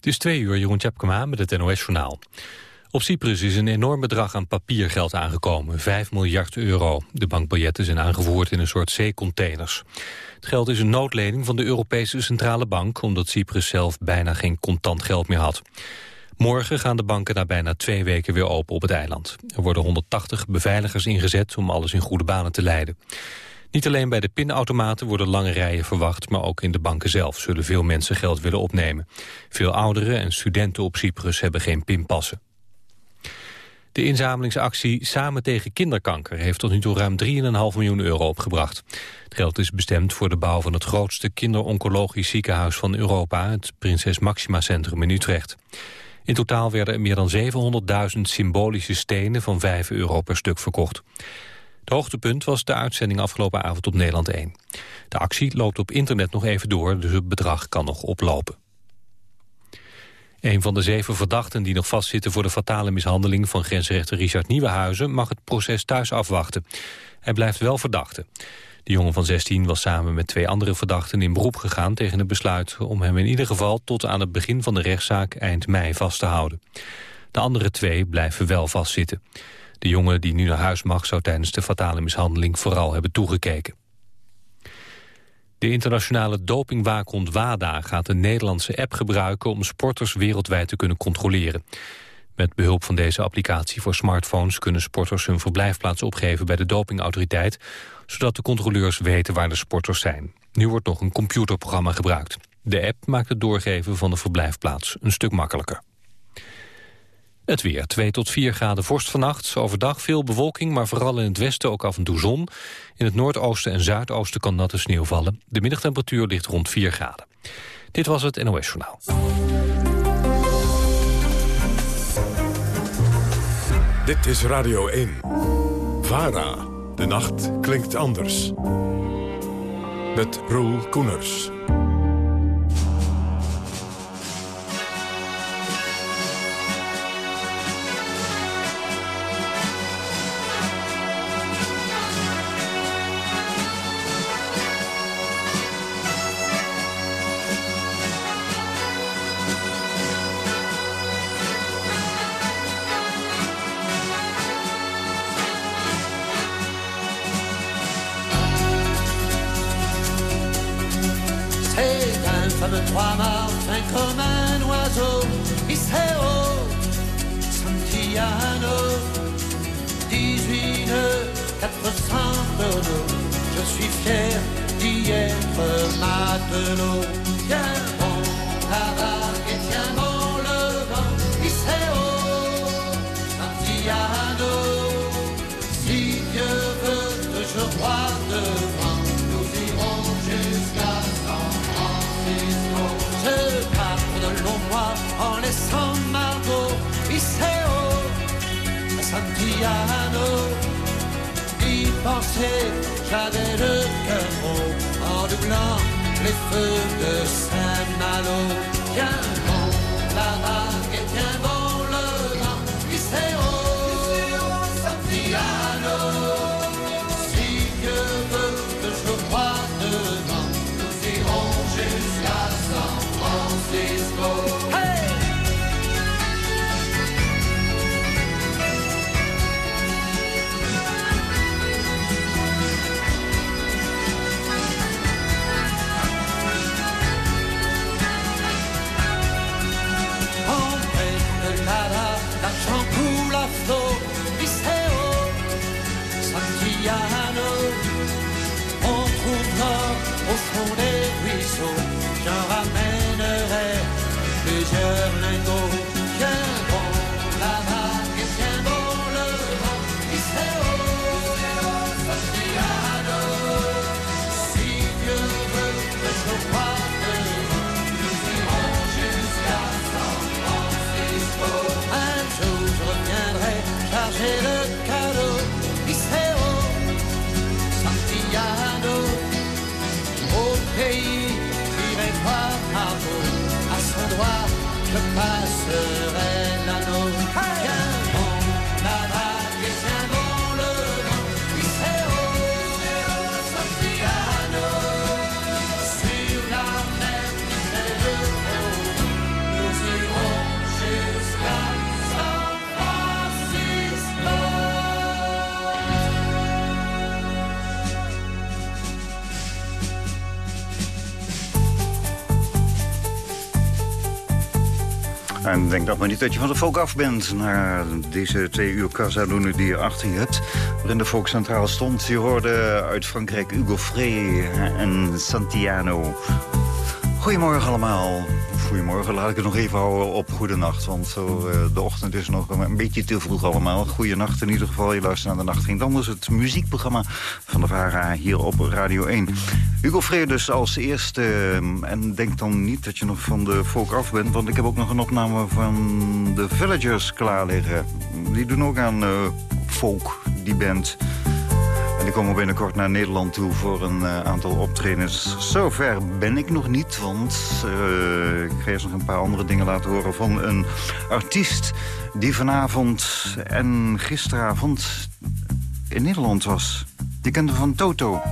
Het is twee uur, Jeroen Tjepkema met het NOS-journaal. Op Cyprus is een enorm bedrag aan papiergeld aangekomen, 5 miljard euro. De bankbiljetten zijn aangevoerd in een soort zeecontainers. Het geld is een noodlening van de Europese Centrale Bank... omdat Cyprus zelf bijna geen contant geld meer had. Morgen gaan de banken na bijna twee weken weer open op het eiland. Er worden 180 beveiligers ingezet om alles in goede banen te leiden. Niet alleen bij de pinautomaten worden lange rijen verwacht... maar ook in de banken zelf zullen veel mensen geld willen opnemen. Veel ouderen en studenten op Cyprus hebben geen pinpassen. De inzamelingsactie Samen tegen kinderkanker heeft tot nu toe ruim 3,5 miljoen euro opgebracht. Het geld is bestemd voor de bouw van het grootste kinderoncologisch ziekenhuis van Europa, het Prinses Maxima Centrum in Utrecht. In totaal werden er meer dan 700.000 symbolische stenen van 5 euro per stuk verkocht. Het hoogtepunt was de uitzending afgelopen avond op Nederland 1. De actie loopt op internet nog even door, dus het bedrag kan nog oplopen. Een van de zeven verdachten die nog vastzitten voor de fatale mishandeling van grensrechter Richard Nieuwenhuizen mag het proces thuis afwachten. Hij blijft wel verdachte. De jongen van 16 was samen met twee andere verdachten in beroep gegaan tegen het besluit om hem in ieder geval tot aan het begin van de rechtszaak eind mei vast te houden. De andere twee blijven wel vastzitten. De jongen die nu naar huis mag zou tijdens de fatale mishandeling vooral hebben toegekeken. De internationale dopingwaakhond WADA gaat een Nederlandse app gebruiken om sporters wereldwijd te kunnen controleren. Met behulp van deze applicatie voor smartphones kunnen sporters hun verblijfplaats opgeven bij de dopingautoriteit, zodat de controleurs weten waar de sporters zijn. Nu wordt nog een computerprogramma gebruikt. De app maakt het doorgeven van de verblijfplaats een stuk makkelijker. Het weer, 2 tot 4 graden vorst vannacht. Overdag veel bewolking, maar vooral in het westen ook af en toe zon. In het noordoosten en zuidoosten kan natte sneeuw vallen. De middagtemperatuur ligt rond 4 graden. Dit was het NOS Journaal. Dit is Radio 1. VARA. De nacht klinkt anders. Met Roel Koeners. Oh. Denk dat maar niet dat je van de folk af bent... naar deze twee uur Casalune die je achter je hebt... waarin de folk centraal stond. Je hoorde uit Frankrijk Hugo Frey en Santiano. Goedemorgen allemaal. Goedemorgen, laat ik het nog even houden op goedenacht. Want zo, uh, de ochtend is nog een beetje te vroeg allemaal. Goedenacht in ieder geval. Je luistert naar De Nacht Ging Anders. Het muziekprogramma van de VARA hier op Radio 1. Hugo dus als eerste. Eh, en denk dan niet dat je nog van de folk af bent. Want ik heb ook nog een opname van de Villagers klaar liggen. Die doen ook aan folk, die band. En die komen binnenkort naar Nederland toe voor een uh, aantal optredens. Zover ben ik nog niet, want uh, ik ga eerst nog een paar andere dingen laten horen... van een artiest die vanavond en gisteravond in Nederland was. Die kende van Toto.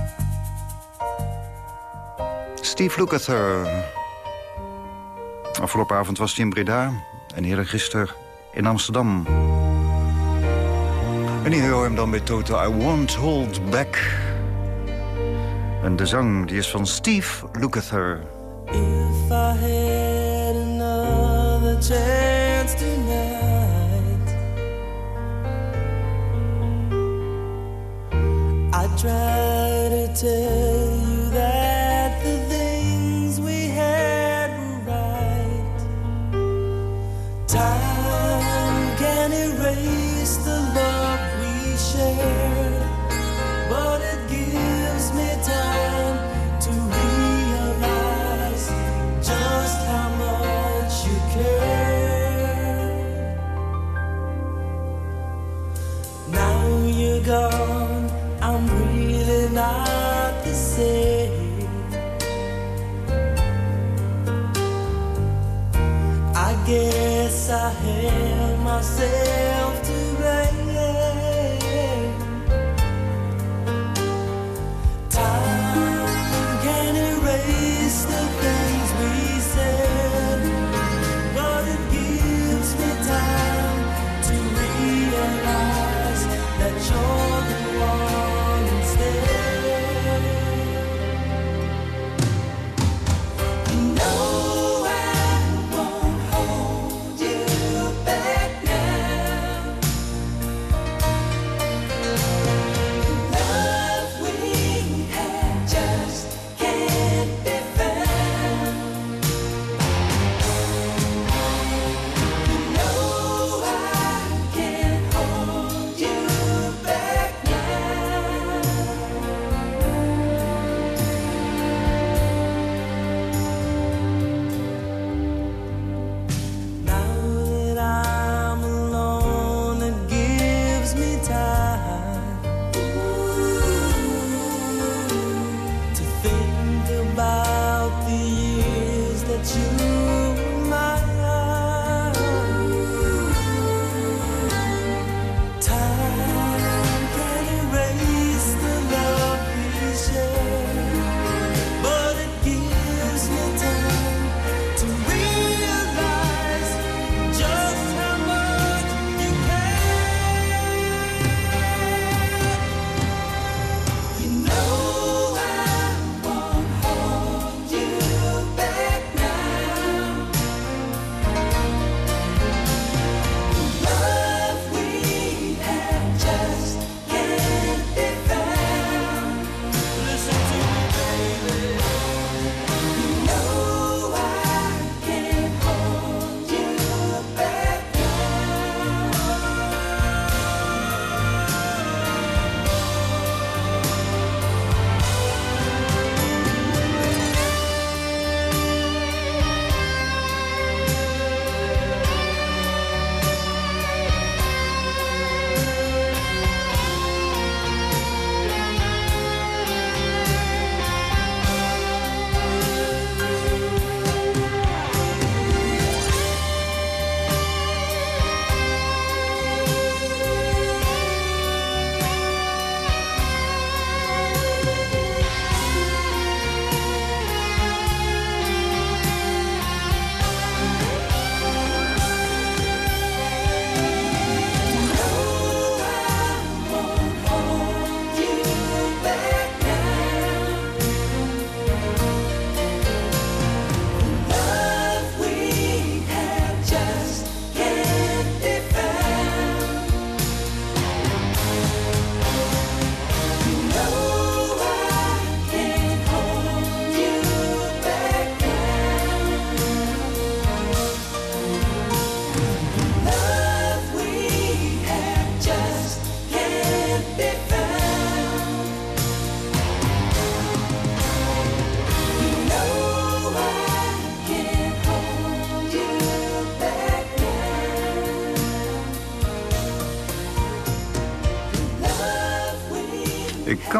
Steve Lukather. Afgelopen avond was hij in Breda en eerder gisteren in Amsterdam. En hier hoor hem dan bij Toto, I Won't Hold Back. En de zang die is van Steve Lukather. If I had another chance tonight I'd try to tell guess I held myself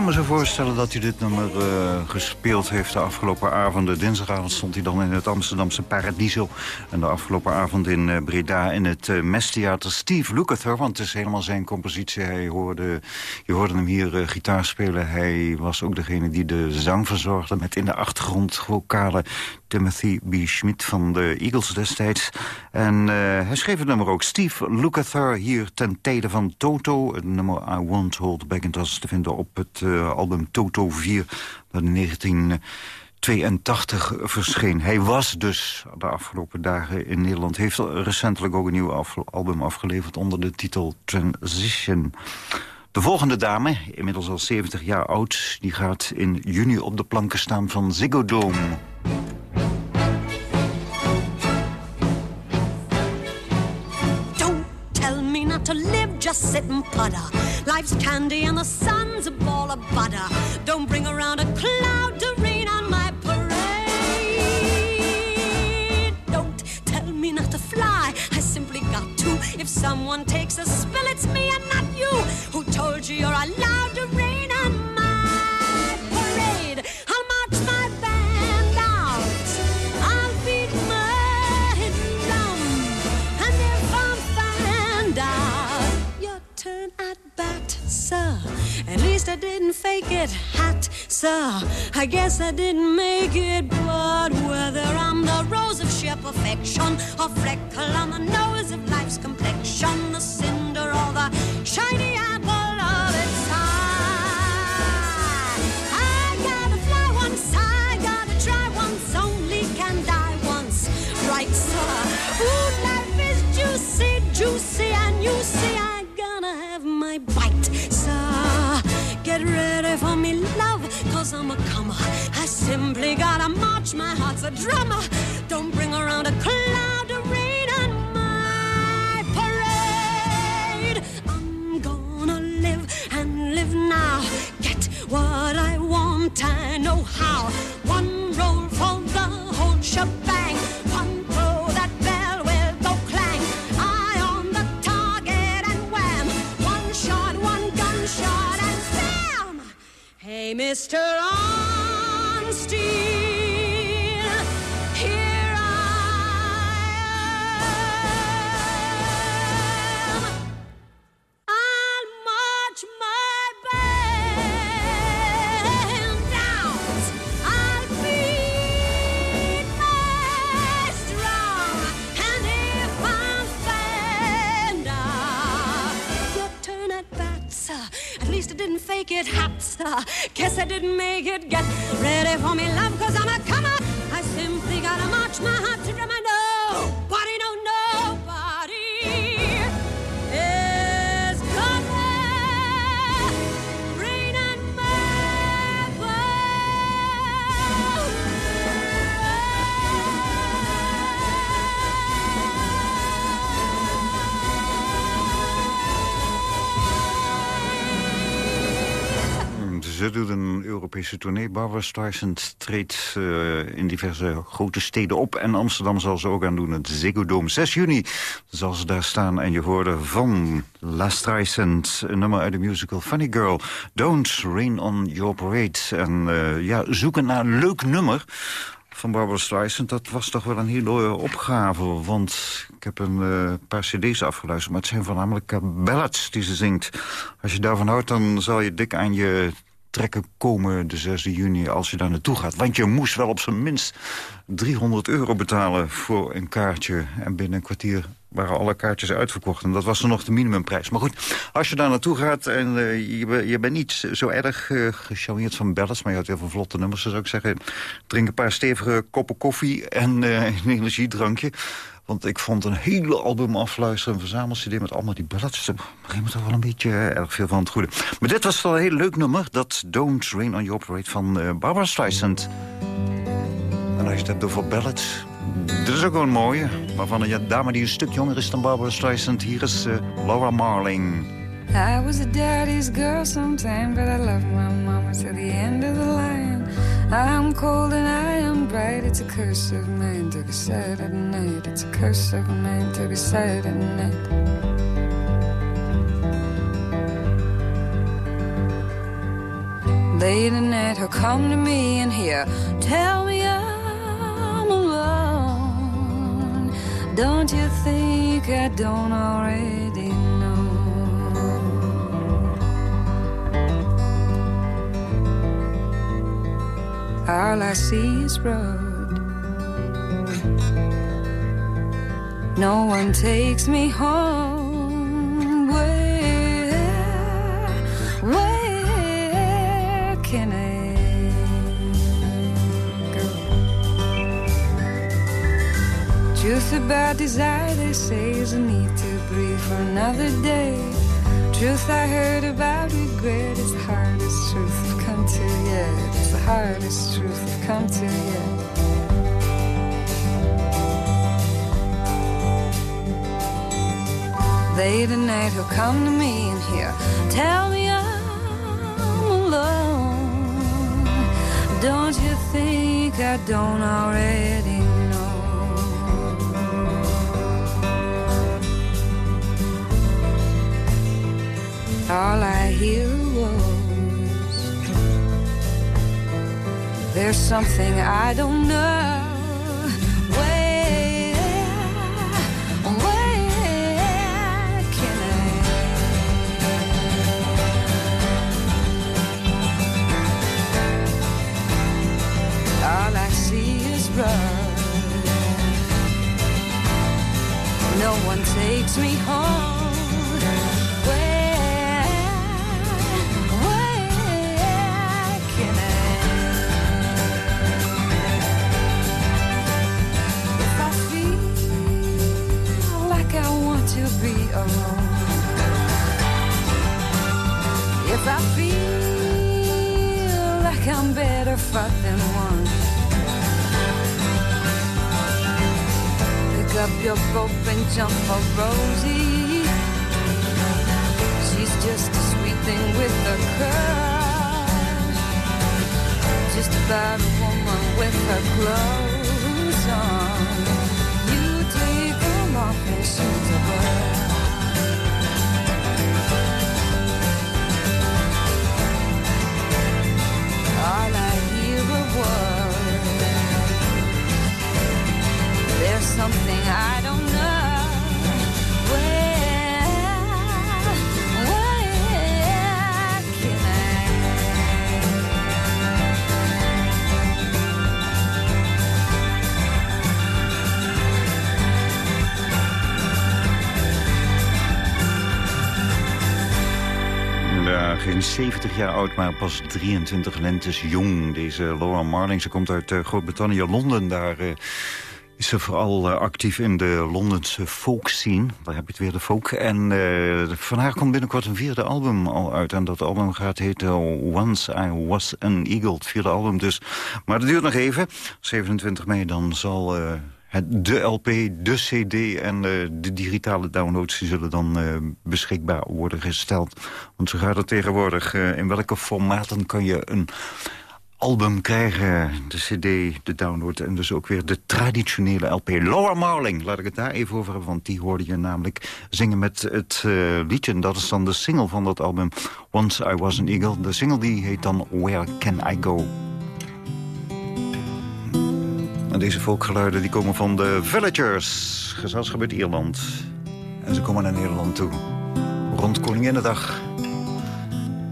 me zo voorstellen dat hij dit nummer uh, gespeeld heeft de afgelopen avonden. Dinsdagavond stond hij dan in het Amsterdamse Paradiso. En de afgelopen avond in uh, Breda in het uh, Mestheater. Steve Lukather, want het is helemaal zijn compositie. Hij hoorde, je hoorde hem hier gitaar spelen. Hij was ook degene die de zang verzorgde met in de achtergrond vocale Timothy B. Schmidt van de Eagles destijds. En uh, hij schreef het nummer ook. Steve Lukather hier ten tijde van Toto. Het nummer I Won't Hold Back. Dat is te vinden op het uh, album Toto 4. Dat in 1982 verscheen. Hij was dus de afgelopen dagen in Nederland. Heeft recentelijk ook een nieuw album afgeleverd onder de titel Transition. De volgende dame, inmiddels al 70 jaar oud... die gaat in juni op de planken staan van Ziggo Dome. to live, just sit and putter. Life's candy and the sun's a ball of butter. Don't bring around a cloud to rain on my parade. Don't tell me not to fly, I simply got to. If someone takes a spill, it's me and not you. Told you you're allowed to rain on my parade? I'll march my band out. I'll beat my drum. And if I'm found out, your turn at bat, sir. At least I didn't fake it, hat, sir. I guess I didn't make it, but whether I'm the rose of sheer perfection or freckle on the nose of life's complexion, the cinder or the shiny you see I gonna have my bite, sir. Get ready for me, love, cause I'm a comer. I simply gotta march, my heart's a drummer. Don't bring around a cloud to rain on my parade. I'm gonna live and live now. Get what I want, I know how. Mr. call me Europese tournee. Barbara Streisand treedt uh, in diverse grote steden op. En Amsterdam zal ze ook aan doen. Het Ziggo Dome. 6 juni zal ze daar staan. En je hoorde van La Streisand, een nummer uit de musical Funny Girl. Don't Rain on Your Parade. En uh, ja, zoeken naar een leuk nummer van Barbara Streisand, dat was toch wel een hele opgave. Want ik heb een uh, paar cd's afgeluisterd, maar het zijn voornamelijk ballads die ze zingt. Als je daarvan houdt, dan zal je dik aan je trekken komen de 6 juni als je daar naartoe gaat. Want je moest wel op zijn minst 300 euro betalen voor een kaartje. En binnen een kwartier waren alle kaartjes uitverkocht. En dat was dan nog de minimumprijs. Maar goed, als je daar naartoe gaat en uh, je, je bent niet zo erg uh, van ballads... maar je had heel veel vlotte nummers, zou ik zeggen... drink een paar stevige koppen koffie en uh, een energiedrankje. Want ik vond een hele album afluisteren, een verzamel-cd met allemaal die ballads. Daar begin me toch wel een beetje erg veel van het goede. Maar dit was wel een heel leuk nummer, dat Don't Rain on Your Parade van Barbara Streisand. En als je het hebt over ballads, dit is ook wel een mooie. Maar van een dame die een stuk jonger is dan Barbara Streisand. Hier is uh, Laura Marling. I was a daddy's girl sometime, but I loved my mama to the end of the line. I'm cold and I am bright. It's a curse of mine to be sad at night. It's a curse of mine to be sad at night. Late at night, he'll come to me and he'll tell me I'm alone. Don't you think I don't already All I see is road. No one takes me home. Where, where can I go? Truth about desire, they say, is a need to breathe for another day. Truth I heard about regret is the hardest truth I've come to yet. Hardest truth I've come to yet. Late at night he'll come to me and he'll tell me I'm alone. Don't you think I don't already know? All I hear there's something I don't know. All I see is blood. No one takes me home. If I feel like I'm better fought than won, pick up your rope and jump for Rosie. She's just a sweet thing with a curl. Just about a woman with her clothes on. You take them off and she's a girl. Hear a word. There's something I don't geen 70 jaar oud, maar pas 23 lentes jong. Deze Laura Marling, ze komt uit eh, Groot-Brittannië, Londen. Daar eh, is ze vooral eh, actief in de Londense folk scene. Daar heb je het weer, de folk. En eh, van haar komt binnenkort een vierde album al uit. En dat album gaat heten Once I Was an Eagle. Het vierde album dus. Maar dat duurt nog even. 27 mei dan zal... de LP, de CD en eh, de digitale downloads... die zullen dan eh, beschikbaar worden gesteld. Want zo gaat het tegenwoordig. eh, in welke formaten kan je een album krijgen? De CD, de download en dus ook weer de traditionele LP. Laura Marling, laat ik het daar even over hebben... want die hoorde je namelijk zingen met het liedje... en dat is dan de single van dat album Once I Was an Eagle. De single die heet dan Where Can I Go? Deze volkgeluiden die komen van de Villagers, gezelschap uit Ierland. En ze komen naar Nederland toe. Rond Koninginnedag.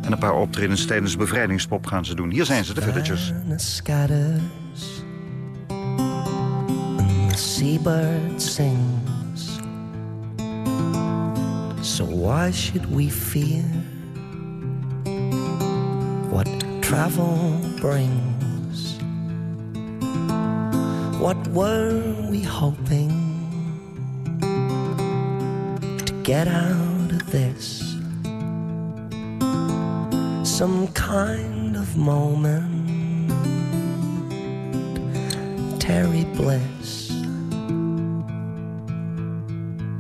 En een paar optredens tijdens bevrijdingspop gaan ze doen. Hier zijn ze, de Villagers. Seabird sings. So why should we fear what travel brings? What were we hoping to get out of this? Some kind of moment, Terry Bliss.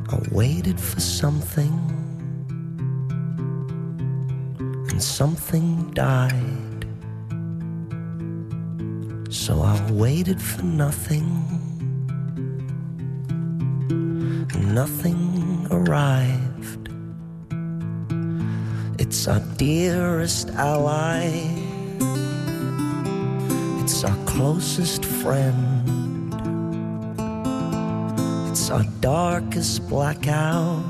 I waited for something, and something died. So I waited for nothing, nothing arrived. It's our dearest ally, It's our closest friend. It's our darkest blackout.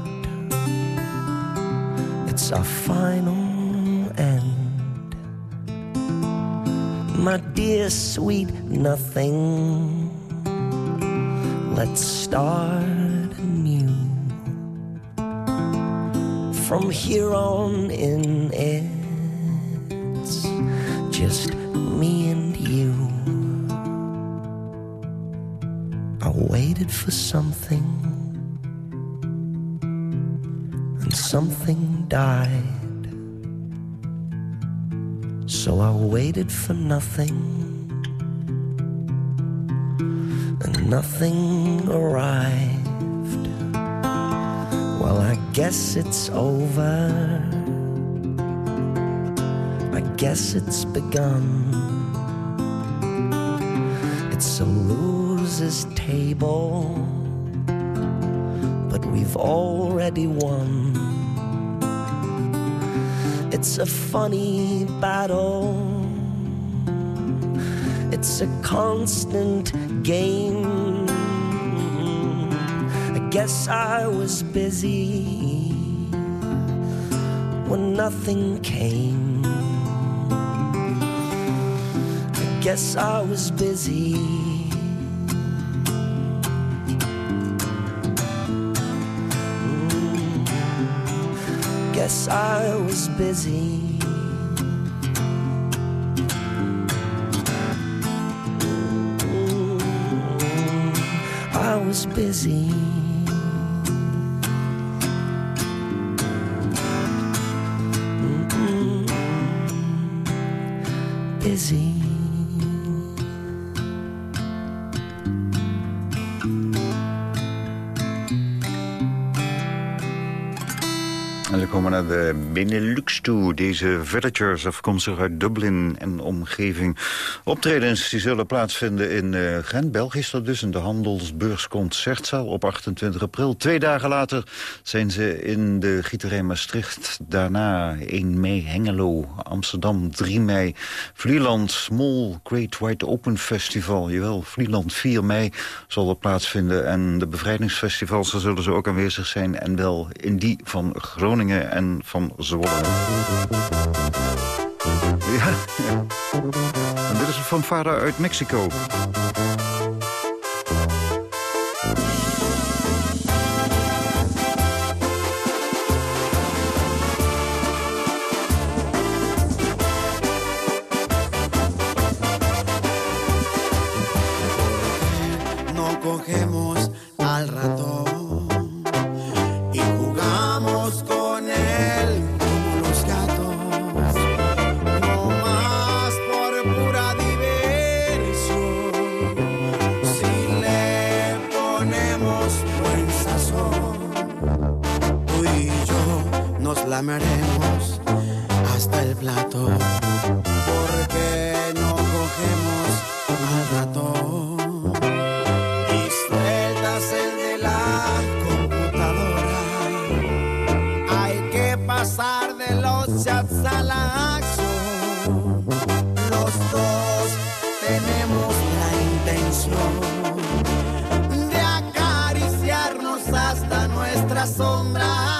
It's our final My dear sweet nothing. Let's start anew. From here on in, it's just me and you. I waited for something, and something died. Waited for nothing, and nothing arrived. Well, I guess it's over. I guess it's begun. It's a loser's table, but we've already won. It's a funny battle, it's a constant game. I guess I was busy when nothing came. I guess I was busy. Guess I was busy. Mm, I was busy. Mm, Busy. Komen naar de Benelux toe. Deze villagers afkomstig uit Dublin en omgeving. Optredens die zullen plaatsvinden in eh, Gent, België is dat dus... in de Handelsbeurs Concertzaal op 28 april. Twee dagen later zijn ze in de Gieterij Maastricht. Daarna 1 mei Hengelo, Amsterdam 3 mei... Vlieland Small Great White Open Festival. Jawel, Vlieland 4 mei zal er plaatsvinden. En de bevrijdingsfestivals, daar zullen ze ook aanwezig zijn. En wel in die van Groningen en van Zwolle. Ja, ja. En dit is een fanfare uit Mexico. no cogemos lameremos hasta el plato, porque no cogemos al ratón sueltas el de la computadora. Hay que pasar de los chats a la acción. Los dos tenemos la intención de acariciarnos hasta nuestra sombra.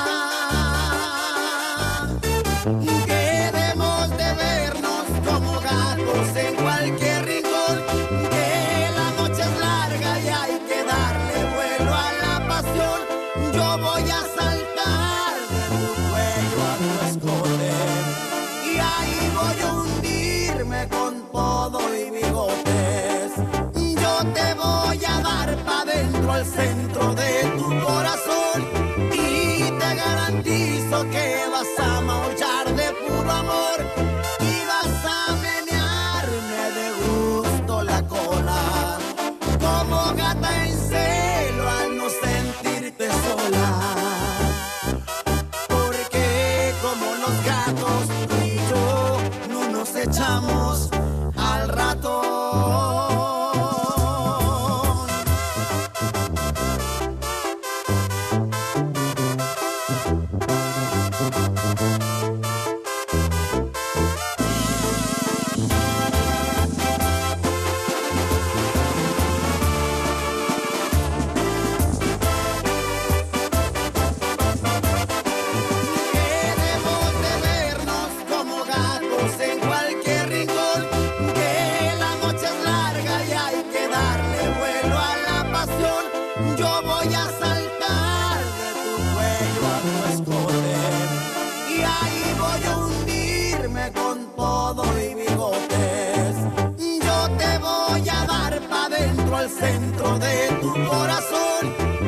Centro de tu corazón.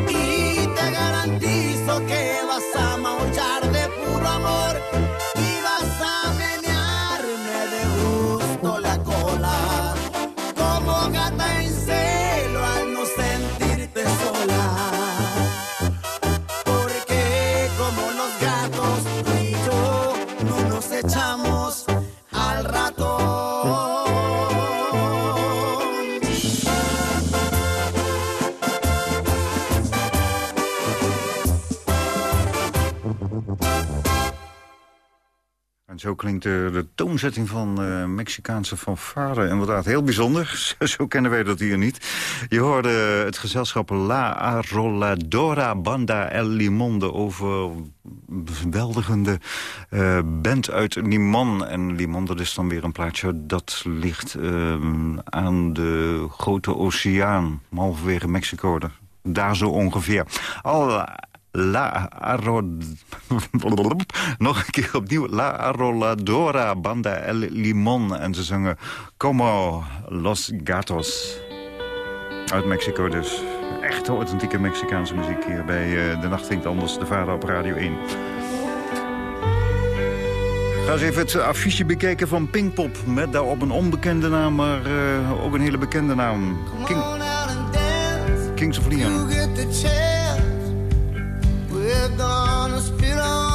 Y te garantizo que Zo klinkt de, de toonzetting van eh, Mexicaanse fanfare. Inderdaad, heel bijzonder. Zo kennen wij dat hier niet. Je hoorde het gezelschap La Arroladora Banda El Limon... de overweldigende eh, band uit Limon. En Limon, dat is dan weer een plaatsje dat ligt eh, aan de grote oceaan. Halverwege Mexico, daar zo ongeveer. Al La Arro... Nog een keer opnieuw. La Arroladora Banda El Limon. En ze zingen Como Los Gatos. Uit Mexico dus. Echt authentieke Mexicaanse muziek hier bij uh, De Nacht Klinkt Anders. De vader op Radio 1. Ga eens even het affiche bekijken van Pinkpop. Met daarop een onbekende naam, maar uh, ook een hele bekende naam. King... Kings of Leon. We're gonna spit on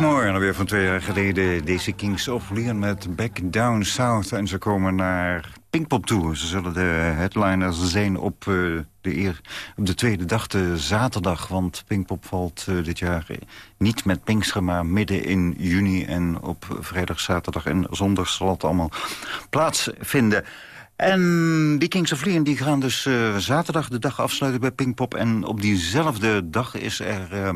Mooi. En alweer van twee jaar geleden deze Kings of Leon met Back Down South. En ze komen naar Pinkpop toe. Ze zullen de headliners zijn op, uh, de, op de tweede dag, de zaterdag. Want Pinkpop valt uh, dit jaar niet met Pinkster, maar midden in juni. En op vrijdag, zaterdag en zondag zal het allemaal plaatsvinden. En die Kings of Leon die gaan dus uh, zaterdag de dag afsluiten bij Pinkpop. En op diezelfde dag is er uh,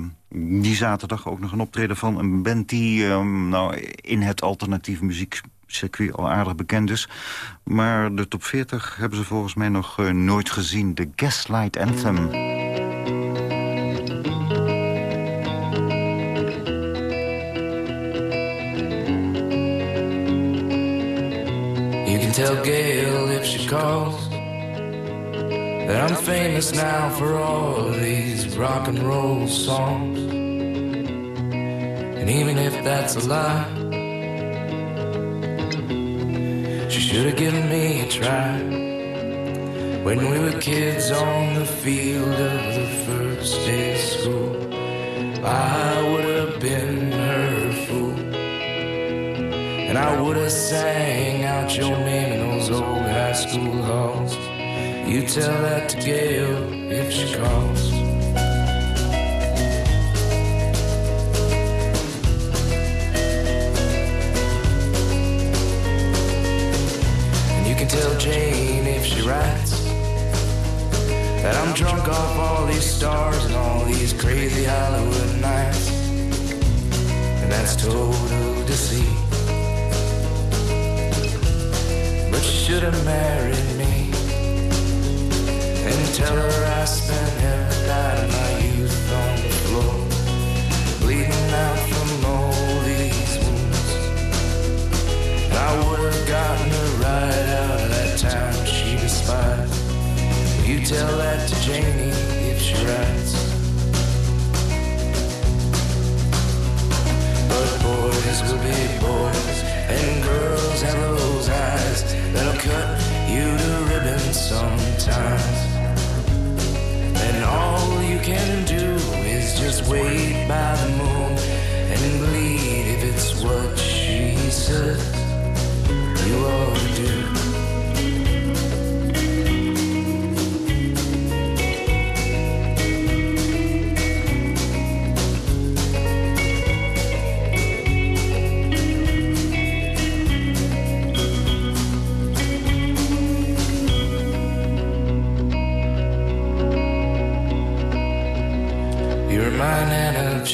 die zaterdag ook nog een optreden van een band... die uh, nou, in het alternatief muziekcircuit al aardig bekend is. Maar de top 40 hebben ze volgens mij nog uh, nooit gezien. De Gaslight Anthem. You can tell she calls that I'm famous now for all these rock and roll songs. And even if that's a lie, she should have given me a try. When we were kids on the field of the first day of school, I would have been her fool. And I would have sang out your name in those old high school halls. You tell that to Gail if she calls. And you can tell Jane if she writes that I'm drunk off all these stars and all these crazy Hollywood nights. And that's total deceit. But should have married me and tell her I spent every night of my youth on the floor, bleeding out from all these wounds. And I would have gotten her right out of that town she despised. You tell that to Janie if she writes. But boys will be boys, and girls have those eyes that'll cut you to ribbons sometimes. And all you can do is just wait by the moon and bleed if it's what she says you ought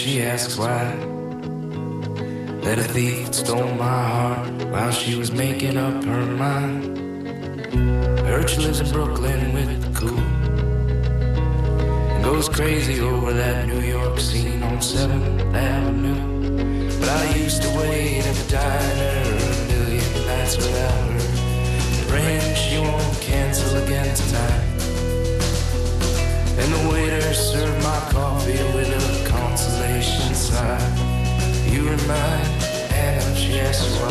she asks why. That a thief stole my heart While she was making up her mind. She lives in Brooklyn with the cool. And goes crazy over that New York scene on 7th Avenue. But I used to wait at the diner A million nights without her. Praying she won't cancel again tonight. And the waiter served my coffee with a consolation sigh. You and Anna, she asks why.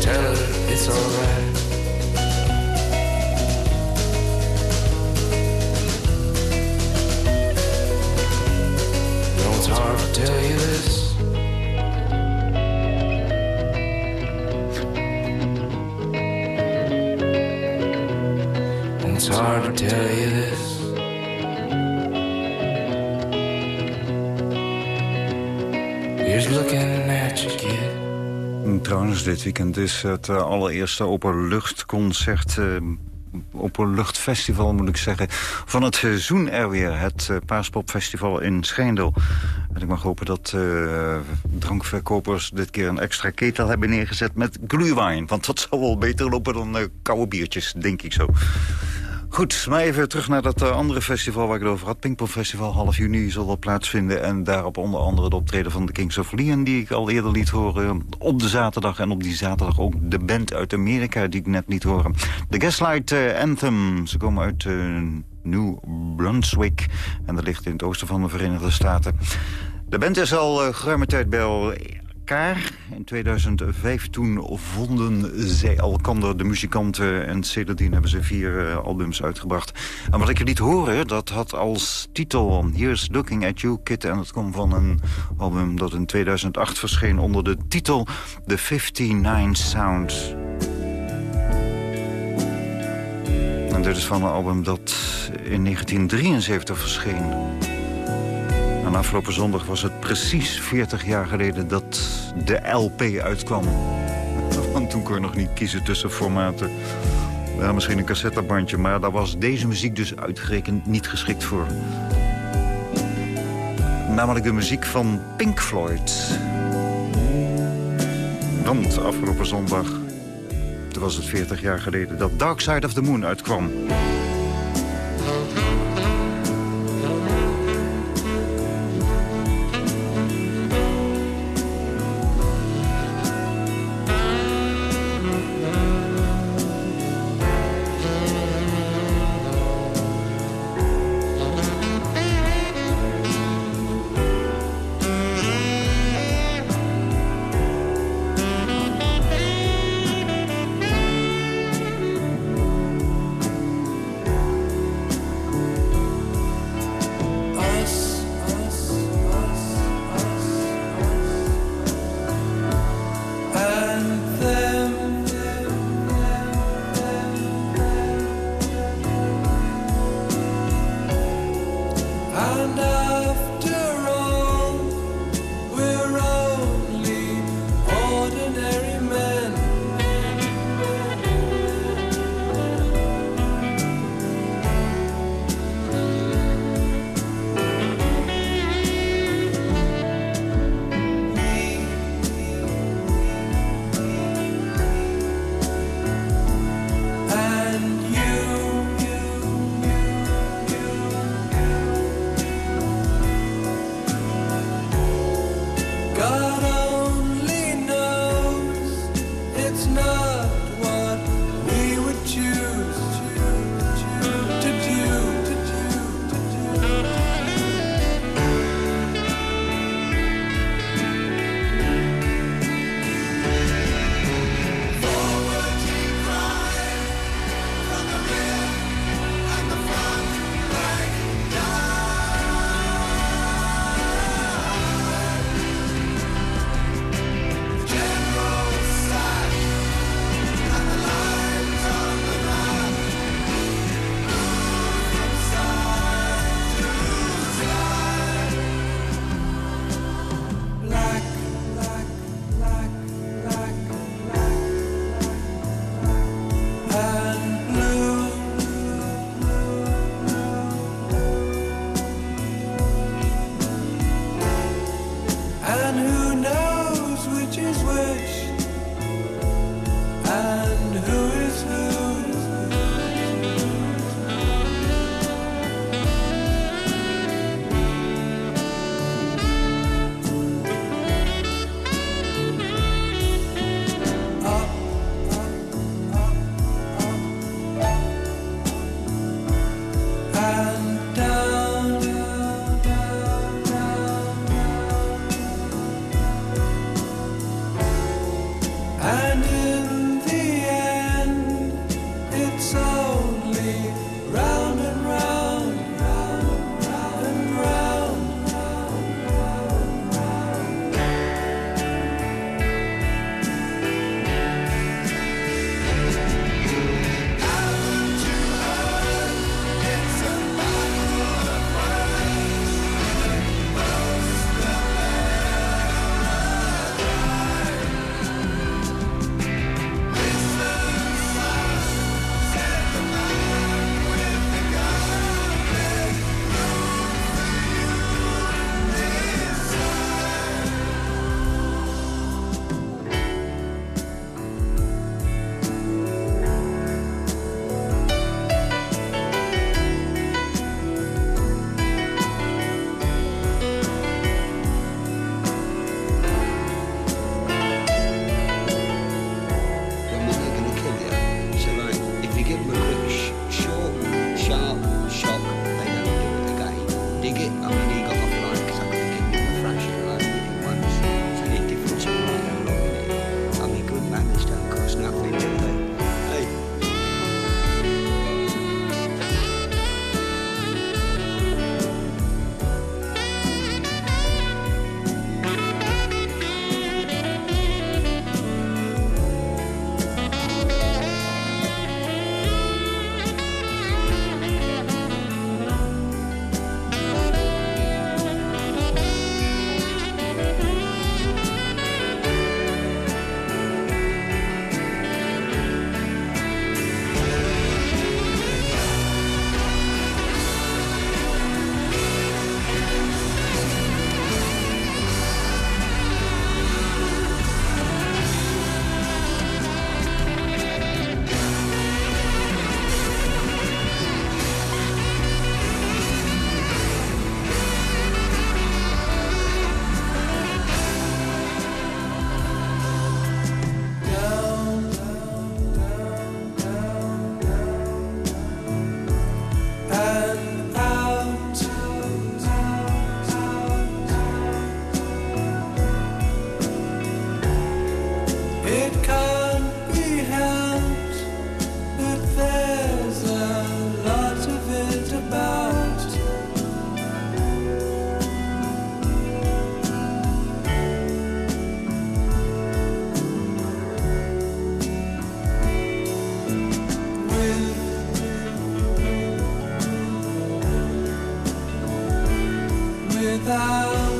Tell her it's alright. Know it's hard to tell you this. Tell you this. Here's looking at kid. Trouwens, dit weekend is het uh, allereerste openluchtconcert... Uh, openluchtfestival, moet ik zeggen, van het seizoen er weer. Het uh, Paaspopfestival in Schijndel. En ik mag hopen dat drankverkopers dit keer een extra ketel hebben neergezet met glühwein. Want dat zou wel beter lopen dan koude biertjes, denk ik zo. Goed, maar even terug naar dat uh, andere festival waar ik het over had. Pinkpop Festival, half juni zal dat plaatsvinden. En daarop onder andere de optreden van de Kings of Leon... die ik al eerder liet horen op de zaterdag. En op die zaterdag ook de band uit Amerika die ik net liet horen. De Gaslight uh, Anthem. Ze komen uit uh, New Brunswick. En dat ligt in het oosten van de Verenigde Staten. De band is al geruime tijd bij In 2005 toen vonden zij elkander, de muzikanten. En sindsdien hebben ze vier eh, albums uitgebracht. En wat ik liet horen, dat had als titel... Here's Looking at You, Kid. En dat kwam van een album dat in 2008 verscheen... onder de titel The 59 Sound. En dit is van een album dat in 1973 verscheen... En afgelopen zondag was het precies 40 jaar geleden dat de LP uitkwam. Want toen kon je nog niet kiezen tussen formaten. Ja, misschien een cassettebandje, maar daar was deze muziek dus uitgerekend niet geschikt voor. Namelijk de muziek van Pink Floyd. Want afgelopen zondag, toen was het 40 jaar geleden... dat Dark Side of the Moon uitkwam. about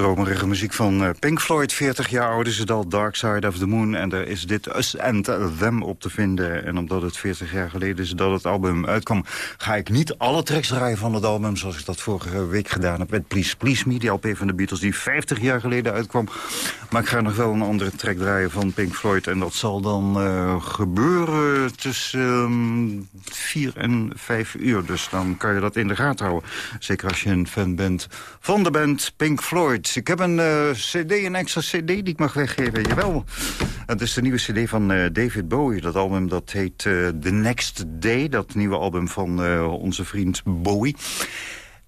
dromerige muziek van eh, Pink Floyd, 40 jaar oud is het al, Dark Side of the Moon. En daar is dit Us and Them op te vinden. En omdat het 40 jaar geleden is dat het album uitkwam... ga ik niet alle tracks draaien van het album... zoals ik dat vorige week gedaan heb met Please Please Me... die LP van de Beatles die 50 jaar geleden uitkwam. Maar ik ga nog wel een andere track draaien van Pink Floyd. En dat zal dan uh, gebeuren tussen 4 ehm, en 5 uur. Dus dan kan je dat in de gaten houden. Zeker als je een fan bent van de band Pink Floyd. Ik heb een uh, cd, een extra cd die ik mag weggeven. Jawel. Het is de nieuwe cd van uh, David Bowie. Dat album dat heet uh, The Next Day. Dat nieuwe album van onze vriend Bowie.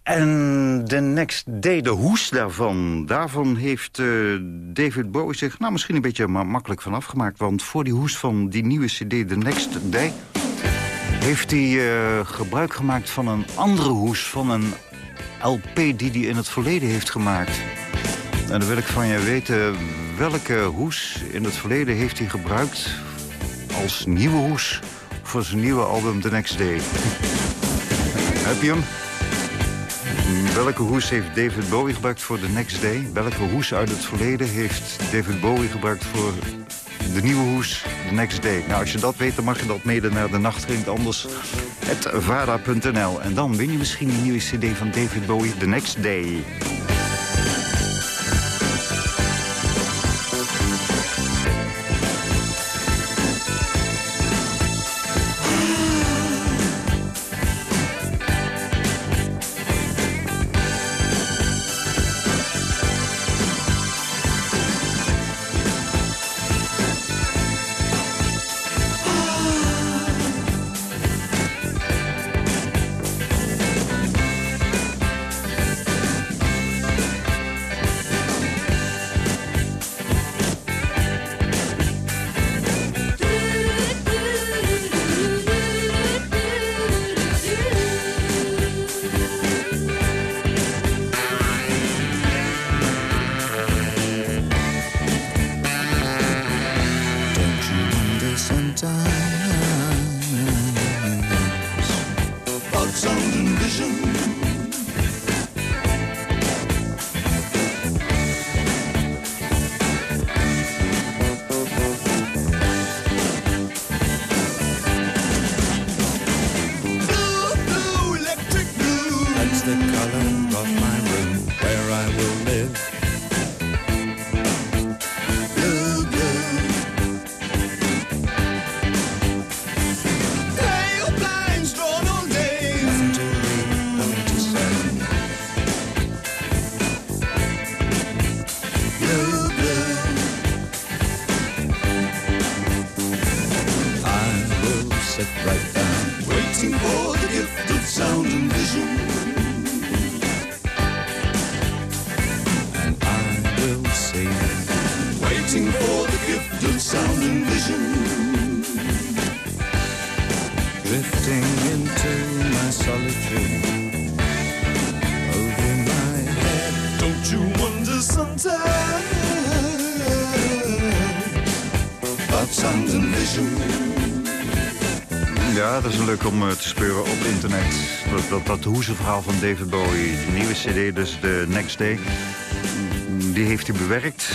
En The Next Day, de hoes daarvan... daarvan heeft David Bowie zich nou, misschien een beetje makkelijk van afgemaakt. Want voor die hoes van die nieuwe cd, The Next Day... heeft hij gebruik gemaakt van een andere hoes... van een LP die hij in het verleden heeft gemaakt. En dan wil ik van je weten welke hoes in het verleden heeft hij gebruikt... als nieuwe hoes voor zijn nieuwe album The Next Day. Heb je hem? Welke hoes heeft David Bowie gebruikt voor The Next Day? Welke hoes uit het verleden heeft David Bowie gebruikt voor de nieuwe hoes The Next Day? Nou, als je dat weet, dan mag je dat mede naar de nacht klinkt anders. Vada.nl. En dan win je misschien de nieuwe cd van David Bowie The Next Day. Om eh, te speuren op internet. Dat, dat, dat van David Bowie. De nieuwe cd, dus de Next Day. Die heeft hij bewerkt.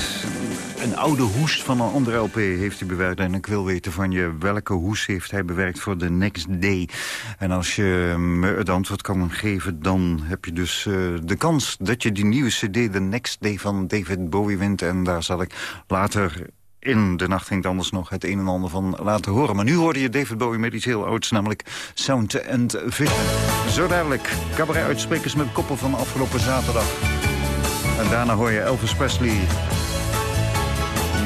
Een oude hoes van een andere LP heeft hij bewerkt. En ik wil weten van je welke hoes heeft hij bewerkt voor de Next Day. En als je me het antwoord kan geven, dan heb je dus uh, de kans dat je die nieuwe cd, de Next Day van David Bowie wint. En daar zal ik later in de nacht ging anders nog het een en ander van laten horen. Maar nu hoorde je David Bowie met iets heel ouds, namelijk Sound and Vision. Zo dadelijk, cabaret-uitsprekers met koppel van afgelopen zaterdag. En daarna hoor je Elvis Presley.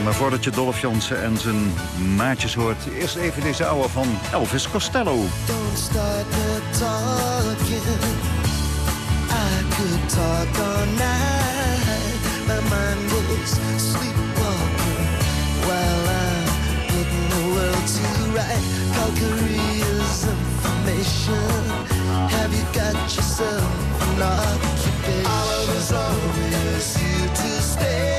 Maar voordat je Dolph Jansen en zijn maatjes hoort... eerst even deze oude van Elvis Costello. Don't start. I could talk all night. My to right. Call careers information. Have you got yourself an occupation? All of us always you to stay.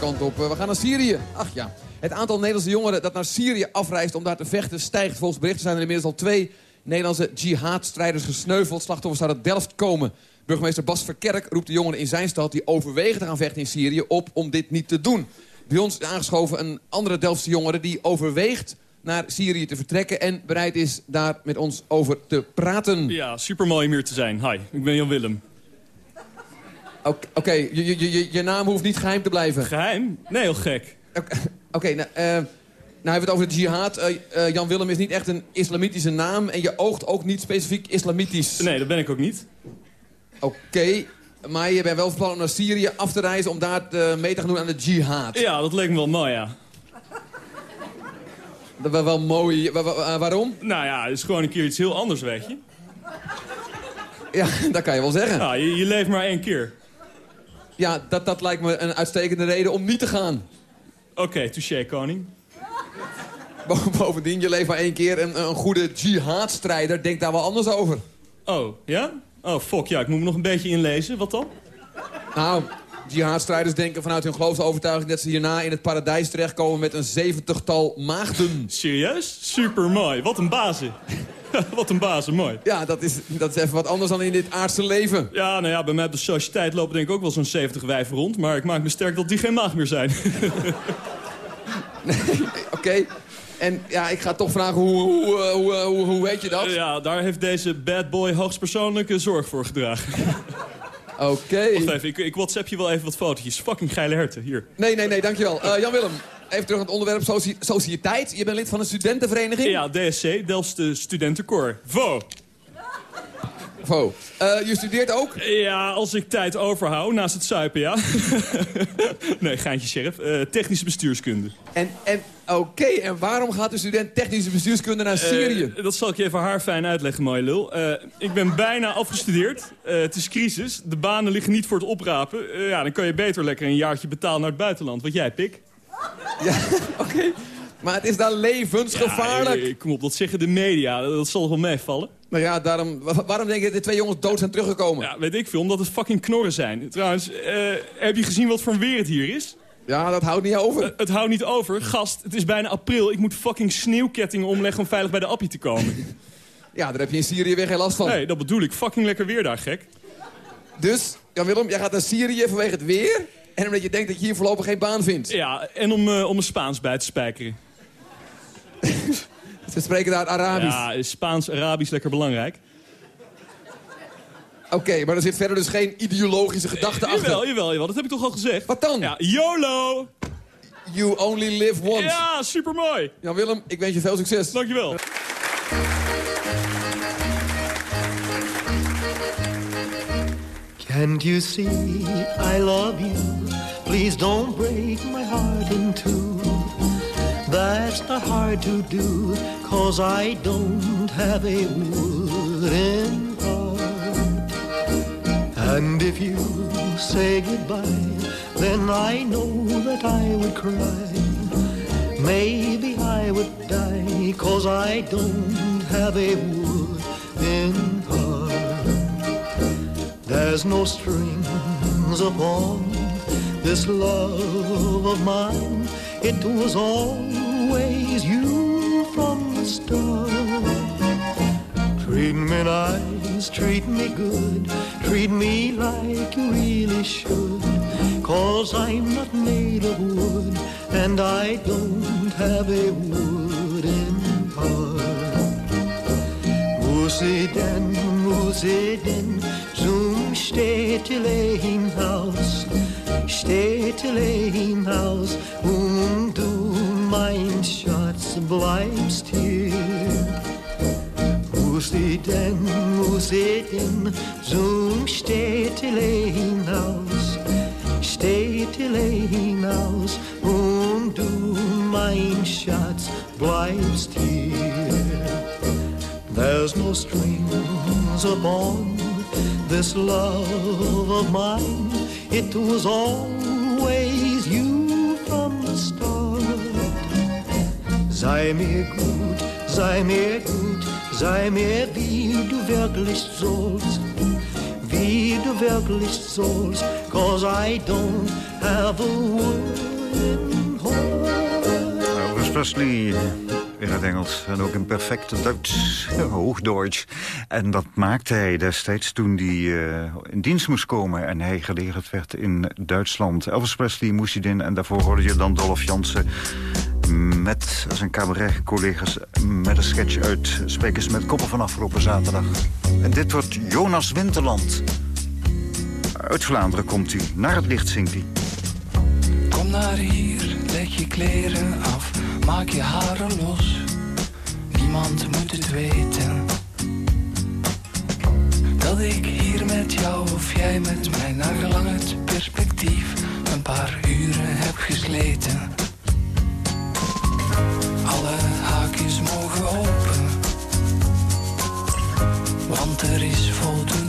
Kanten op. We gaan naar Syrië. Ach ja. Het aantal Nederlandse jongeren dat naar Syrië afreist om daar te vechten stijgt. Volgens berichten zijn er inmiddels al twee Nederlandse jihadstrijders gesneuveld. Slachtoffers uit Delft komen. Burgemeester Bas Verkerk roept de jongeren in zijn stad... die overwegen te gaan vechten in Syrië op om dit niet te doen. Bij ons is aangeschoven een andere Delftse jongere... die overweegt naar Syrië te vertrekken... en bereid is daar met ons over te praten. Ja, super mooi om hier te zijn. Hi, ik ben Jan Willem. Oké, je, je, je, je naam hoeft niet geheim te blijven. Geheim? Nee, heel gek. Oké, nou, eh, nou hebben we het over de jihad. Eh, eh, Jan Willem is niet echt een islamitische naam... en je oogt ook niet specifiek islamitisch. Nee, dat ben ik ook niet. Oké, maar je bent wel van plan om naar Syrië af te reizen... om daar te, mee te gaan doen aan de jihad. Ja, dat leek me wel mooi, ja. Dat was wel mooi. Wa- wa- wa- waarom? Nou ja, het is gewoon een keer iets heel anders, weet je. Ja, dat kan je wel zeggen. Ja, je, je leeft maar één keer. Ja, dat, dat lijkt me een uitstekende reden om niet te gaan. Oké, touché, koning. Bo- Bovendien, je leeft maar één keer. En een goede jihadstrijder denkt daar wel anders over. Oh, ja? Oh, fuck, ja, ik moet me nog een beetje inlezen. Wat dan? Nou, jihadstrijders denken vanuit hun geloofsovertuiging... dat ze hierna in het paradijs terechtkomen met een zeventigtal maagden. Serieus? Super mooi. Wat een bazen. Wat een bazen, mooi. Ja, dat is, dat is even wat anders dan in dit aardse leven. Ja, nou ja, bij mij op de sociëteit lopen denk ik ook wel zo'n 70 wijven rond. Maar ik maak me sterk dat die geen maag meer zijn. Oké. En ja, ik ga toch vragen, hoe, hoe, eh, hoe, eh, hoe, hoe weet je dat? ja, daar heeft deze bad boy hoogstpersoonlijke zorg voor gedragen. Oké. Wacht even, ik, ik whatsapp je wel even wat fotootjes. Fucking geile herten, hier. Nee, nee, nee, dankjewel. Eh Jan-Willem, even terug aan het onderwerp socie sociëteit. Je bent lid van een studentenvereniging? Ja, DSC, Delftse Studentenkoor. Vo! Vo. Eh, je studeert ook? Ja, als ik tijd overhoud, naast het suipen, ja. nee, geintje, sheriff. Eh, technische bestuurskunde. En, en oké, en waarom gaat de student technische bestuurskunde naar Syrië? Eh, dat zal ik je even haarfijn uitleggen, mooie lul. Ik ben bijna afgestudeerd. Het is crisis. De banen liggen niet voor het oprapen. Ja, dan kan je beter lekker een jaartje betalen naar het buitenland. Wat jij, pik? Ja, oké. Maar het is daar levensgevaarlijk. Ja, kom op, dat zeggen de media. Dat zal wel meevallen. Nou ja, daarom, wa- waarom denk je dat de twee jongens dood zijn teruggekomen? Ja, weet ik veel, omdat het fucking knorren zijn. Trouwens, eh, heb je gezien wat voor een weer het hier is? Ja, dat houdt niet over. Eh, het houdt niet over. Gast, het is bijna april. Ik moet fucking sneeuwkettingen omleggen om veilig bij de appie te komen. Ja, daar heb je in Syrië weer geen last van. Nee, dat bedoel ik. Fucking lekker weer daar, gek. Dus, Jan-Willem, jij gaat naar Syrië vanwege het weer... en omdat je denkt dat je hier voorlopig geen baan vindt. Ja, en om, eh, om mijn Spaans bij te spijkeren. Ze spreken daar Arabisch. Ja, is Spaans-Arabisch lekker belangrijk. Oké, maar er zit verder dus geen ideologische gedachte achter. Jawel, jawel, jawel. Dat heb ik toch al gezegd? Wat dan? Ja, YOLO! You only live once. Ja, supermooi. Jan-Willem, ik wens je veel succes. Dankjewel. Can't you see I love you? Please don't break my heart in two. That's not hard to do, cause I don't have a wooden heart. And if you say goodbye, then I know that I would cry. Maybe I would die, cause I don't have a wooden heart. There's no strings upon this love of mine. It was always you from the start. Treat me nice, treat me good, treat me like you really should. Cause I'm not made of wood, and I don't have a wooden heart. Moesie den, moesie den, zoom steht alleen Haus, steht alleen Haus, Schatz, um bleibst hier. Muss ich denn, muss ich denn, alleen Haus, steht alleen Haus, und du, mein Schatz, bleibst hier. There's no strings upon this love of mine. It was always Sei mir gut, sei mir gut, sei mir wie du wirklich sollst. Wie du wirklich sollst, cause I don't have a wooden. Elvis Presley in het Engels en ook in perfect Duits, hoogdeutsch. En dat maakte hij destijds toen hij eh, in dienst moest komen... en hij gelegerd werd in Duitsland. Elvis Presley moest hij in en daarvoor hoorde je dan Dolph Jansen... met zijn cabaret-collega's met een sketch uit Sprekers met Koppen van afgelopen zaterdag. En dit wordt Jonas Winterland. Uit Vlaanderen komt hij, naar het licht zingt hij. Kom naar hier, leg je kleren af, maak je haren los. Niemand moet het weten. Dat ik hier met jou of jij met mij naar gelang het perspectief een paar uren heb gesleten. Alle haakjes mogen open, want er is voldoende